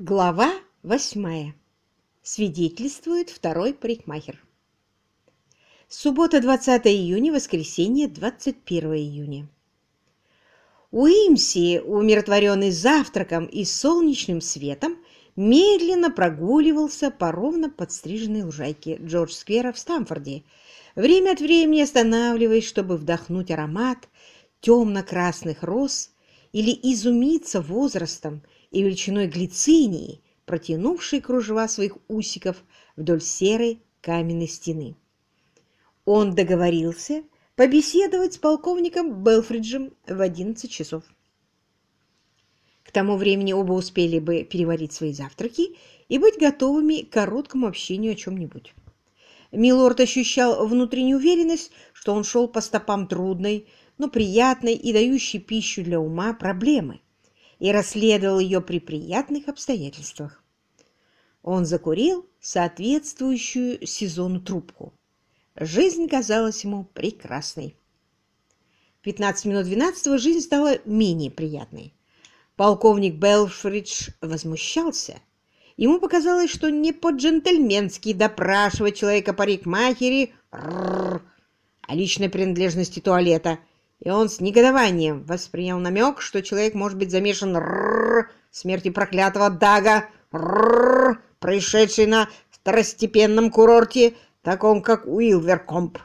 Глава восьмая. Свидетельствует второй парикмахер. Суббота, 20 июня, воскресенье, 21 июня. Уимси, умиротворенный завтраком и солнечным светом, медленно прогуливался по ровно подстриженной лужайке Джордж-сквера в Стамфорде, время от времени останавливаясь, чтобы вдохнуть аромат темно-красных роз или изумиться возрастом и величиной глицинии, протянувшей кружева своих усиков вдоль серой каменной стены. Он договорился побеседовать с полковником Белфриджем в 11 часов. К тому времени оба успели бы переварить свои завтраки и быть готовыми к короткому общению о чем-нибудь. Милорд ощущал внутреннюю уверенность, что он шел по стопам трудной, но приятной и дающей пищу для ума проблемы – и расследовал ее при приятных обстоятельствах. Он закурил соответствующую сезону трубку. Жизнь казалась ему прекрасной. В 15 минут 12 жизнь стала менее приятной. Полковник Белфридж возмущался. Ему показалось, что не по-джентльменски допрашивать человека парикмахере о личной принадлежности туалета и он с негодованием воспринял намек, что человек может быть замешан в смерти проклятого Дага, происшедшей на второстепенном курорте, таком как Уилверкомп.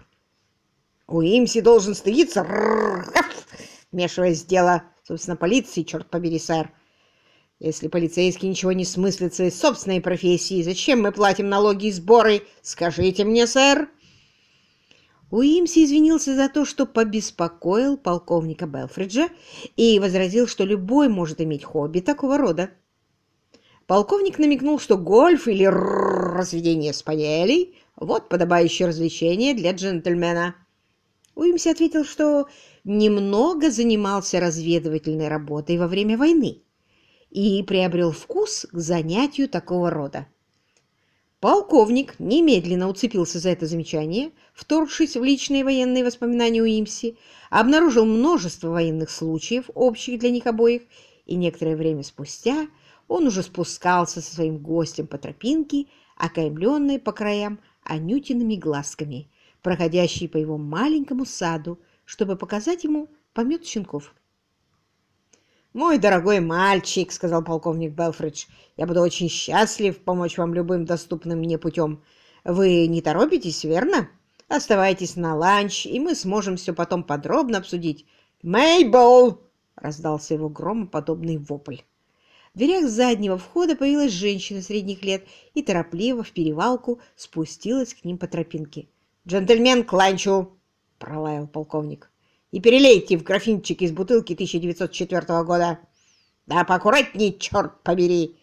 Уимси должен стыдиться, вмешиваясь в дело, собственно, полиции, черт побери, сэр. Если полицейский ничего не смыслит в своей собственной профессии, зачем мы платим налоги и сборы? Скажите мне, сэр. Уимси извинился за то, что побеспокоил полковника Белфриджа и возразил, что любой может иметь хобби такого рода. Полковник намекнул, что гольф или разведение спаниелей – вот подобающее развлечение для джентльмена. Уимси ответил, что немного занимался разведывательной работой во время войны и приобрел вкус к занятию такого рода. Полковник немедленно уцепился за это замечание, вторгшись в личные военные воспоминания Уимси, обнаружил множество военных случаев, общих для них обоих, и некоторое время спустя он уже спускался со своим гостем по тропинке, окаймленной по краям анютиными глазками, проходящей по его маленькому саду, чтобы показать ему помет щенков. «Мой дорогой мальчик», — сказал полковник Белфридж, — «я буду очень счастлив помочь вам любым доступным мне путем. Вы не торопитесь, верно? Оставайтесь на ланч, и мы сможем все потом подробно обсудить». «Мейбл!» — раздался его громоподобный вопль. В дверях заднего входа появилась женщина средних лет и торопливо в перевалку спустилась к ним по тропинке. «Джентльмен к ланчу!» — пролаял полковник и перелейте в графинчик из бутылки 1904 года. Да поаккуратней, черт побери!»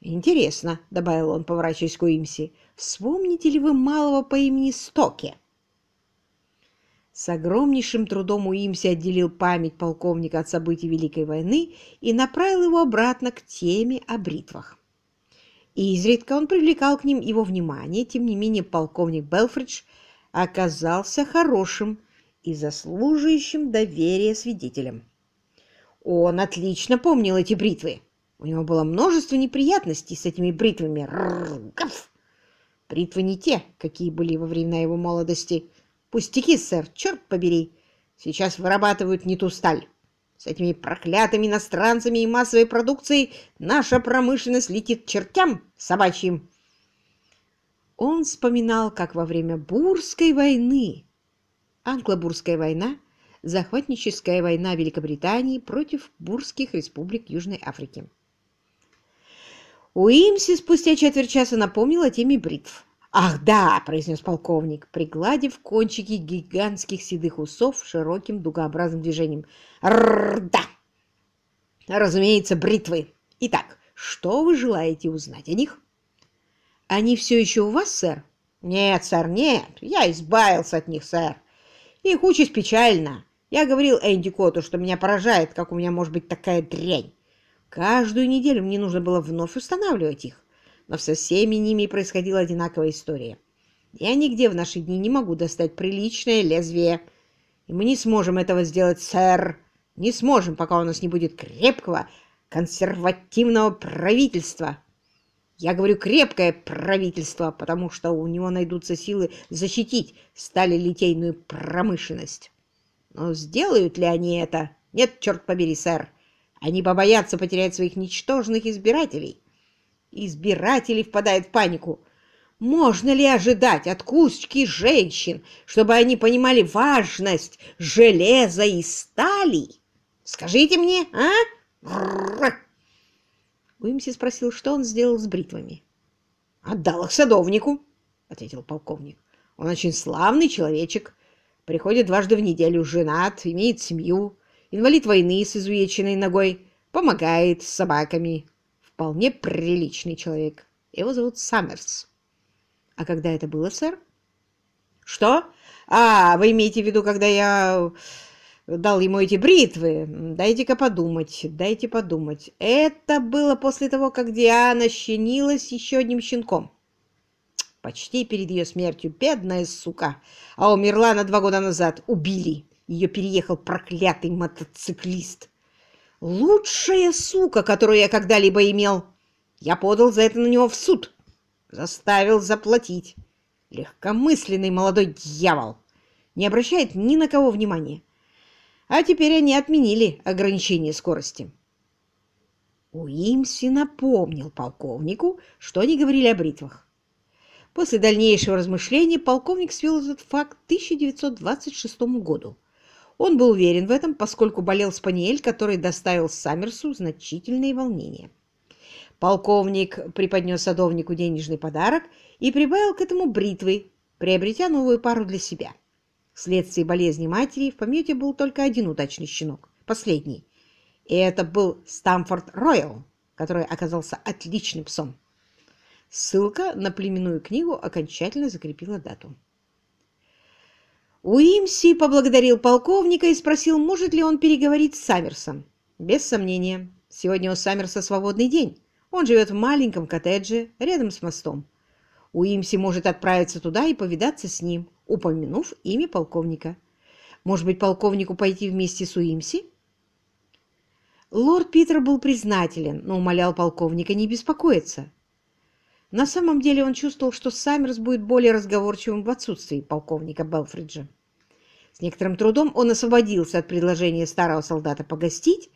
«Интересно», — добавил он, поворачиваясь к Уимси, — «вспомните ли вы малого по имени Стоке?» С огромнейшим трудом Уимси отделил память полковника от событий Великой войны и направил его обратно к теме о бритвах. Изредка он привлекал к ним его внимание, тем не менее полковник Белфридж оказался хорошим и заслуживающим доверия свидетелем. Он отлично помнил эти бритвы. У него было множество неприятностей с этими бритвами. Бритвы не те, какие были во времена его молодости. Пустяки, сэр, черт побери. Сейчас вырабатывают не ту сталь. С этими проклятыми иностранцами и массовой продукцией наша промышленность летит чертям собачьим. Он вспоминал, как во время Бурской войны Англо-Бурская война – захватническая война Великобритании против бурских республик Южной Африки. Уимси спустя четверть часа напомнил о теме бритв. «Ах, да!» – произнес полковник, пригладив кончики гигантских седых усов широким дугообразным движением. «Рррр, да! Разумеется, бритвы. Итак, что вы желаете узнать о них?» «Они все еще у вас, сэр?» «Нет, сэр, нет. Я избавился от них, сэр. Их участь печальна. Я говорил Энди Коту, что меня поражает, как у меня может быть такая дрянь. Каждую неделю мне нужно было вновь устанавливать их, но со всеми ними происходила одинаковая история. Я нигде в наши дни не могу достать приличное лезвие. И мы не сможем этого сделать, сэр. Не сможем, пока у нас не будет крепкого, консервативного правительства. Я говорю крепкое правительство, потому что у него найдутся силы защитить сталелитейную промышленность. Но сделают ли они это? Нет, черт побери, сэр. Они побоятся потерять своих ничтожных избирателей. Избиратели впадают в панику. Можно ли ожидать от кучки женщин, чтобы они понимали важность железа и стали? Скажите мне, а? Уимси спросил, что он сделал с бритвами. «Отдал их садовнику», — ответил полковник. «Он очень славный человечек. Приходит дважды в неделю, женат, имеет семью, инвалид войны с изувеченной ногой, помогает с собаками. Вполне приличный человек. Его зовут Саммерс». «А когда это было, сэр?» «Что? А, вы имеете в виду, когда я дал ему эти бритвы. Дайте-ка подумать, дайте подумать. Это было после того, как Диана щенилась еще одним щенком. Почти перед ее смертью, бедная сука. А умерла на два года назад. Убили. Ее переехал проклятый мотоциклист. Лучшая сука, которую я когда-либо имел. Я подал за это на него в суд. Заставил заплатить. Легкомысленный молодой дьявол. Не обращает ни на кого внимания. А теперь они отменили ограничение скорости. Уимси напомнил полковнику, что они говорили о бритвах. После дальнейшего размышления полковник свел этот факт к 1926 году. Он был уверен в этом, поскольку болел спаниель, который доставил Саммерсу значительные волнения. Полковник преподнес садовнику денежный подарок и прибавил к этому бритвы, приобретя новую пару для себя. Вследствие болезни матери в помете был только один удачный щенок, последний. И это был Стамфорд Роял, который оказался отличным псом. Ссылка на племенную книгу окончательно закрепила дату. Уимси поблагодарил полковника и спросил, может ли он переговорить с Саммерсом. Без сомнения, сегодня у Саммерса свободный день. Он живет в маленьком коттедже рядом с мостом. Уимси может отправиться туда и повидаться с ним, упомянув имя полковника. Может быть, полковнику пойти вместе с Уимси? Лорд Питер был признателен, но умолял полковника не беспокоиться. На самом деле он чувствовал, что Саммерс будет более разговорчивым в отсутствии полковника Белфриджа. С некоторым трудом он освободился от предложения старого солдата погостить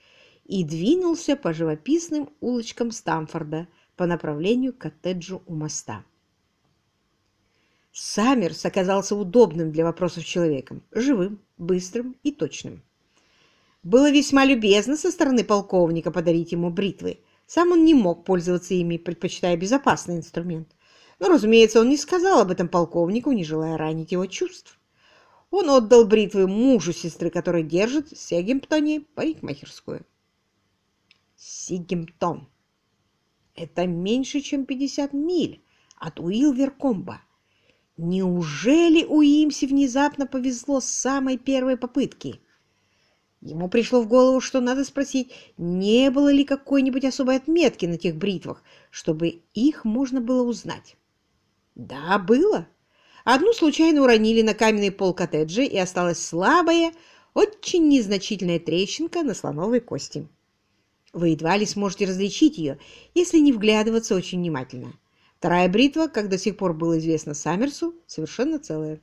и двинулся по живописным улочкам Стамфорда по направлению к коттеджу у моста. Саммерс оказался удобным для вопросов человеком, живым, быстрым и точным. Было весьма любезно со стороны полковника подарить ему бритвы. Сам он не мог пользоваться ими, предпочитая безопасный инструмент. Но, разумеется, он не сказал об этом полковнику, не желая ранить его чувств. Он отдал бритвы мужу сестры, который держит в Сегемптоне парикмахерскую. Сигемптон. Это меньше, чем 50 миль от Уилверкомба. Неужели у Имси внезапно повезло с самой первой попытки? Ему пришло в голову, что надо спросить, не было ли какой-нибудь особой отметки на тех бритвах, чтобы их можно было узнать. Да, было. Одну случайно уронили на каменный пол коттеджа, и осталась слабая, очень незначительная трещинка на слоновой кости. Вы едва ли сможете различить ее, если не вглядываться очень внимательно. Вторая бритва, как до сих пор было известно Саммерсу, совершенно целая.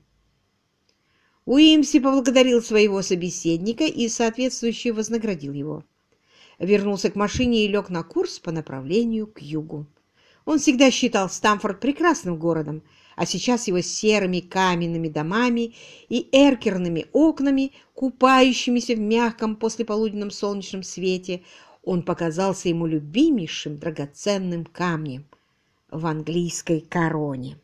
Уимси поблагодарил своего собеседника и соответствующе вознаградил его. Вернулся к машине и лег на курс по направлению к югу. Он всегда считал Стамфорд прекрасным городом, а сейчас его серыми каменными домами и эркерными окнами, купающимися в мягком послеполуденном солнечном свете, он показался ему любимейшим драгоценным камнем – в английской короне.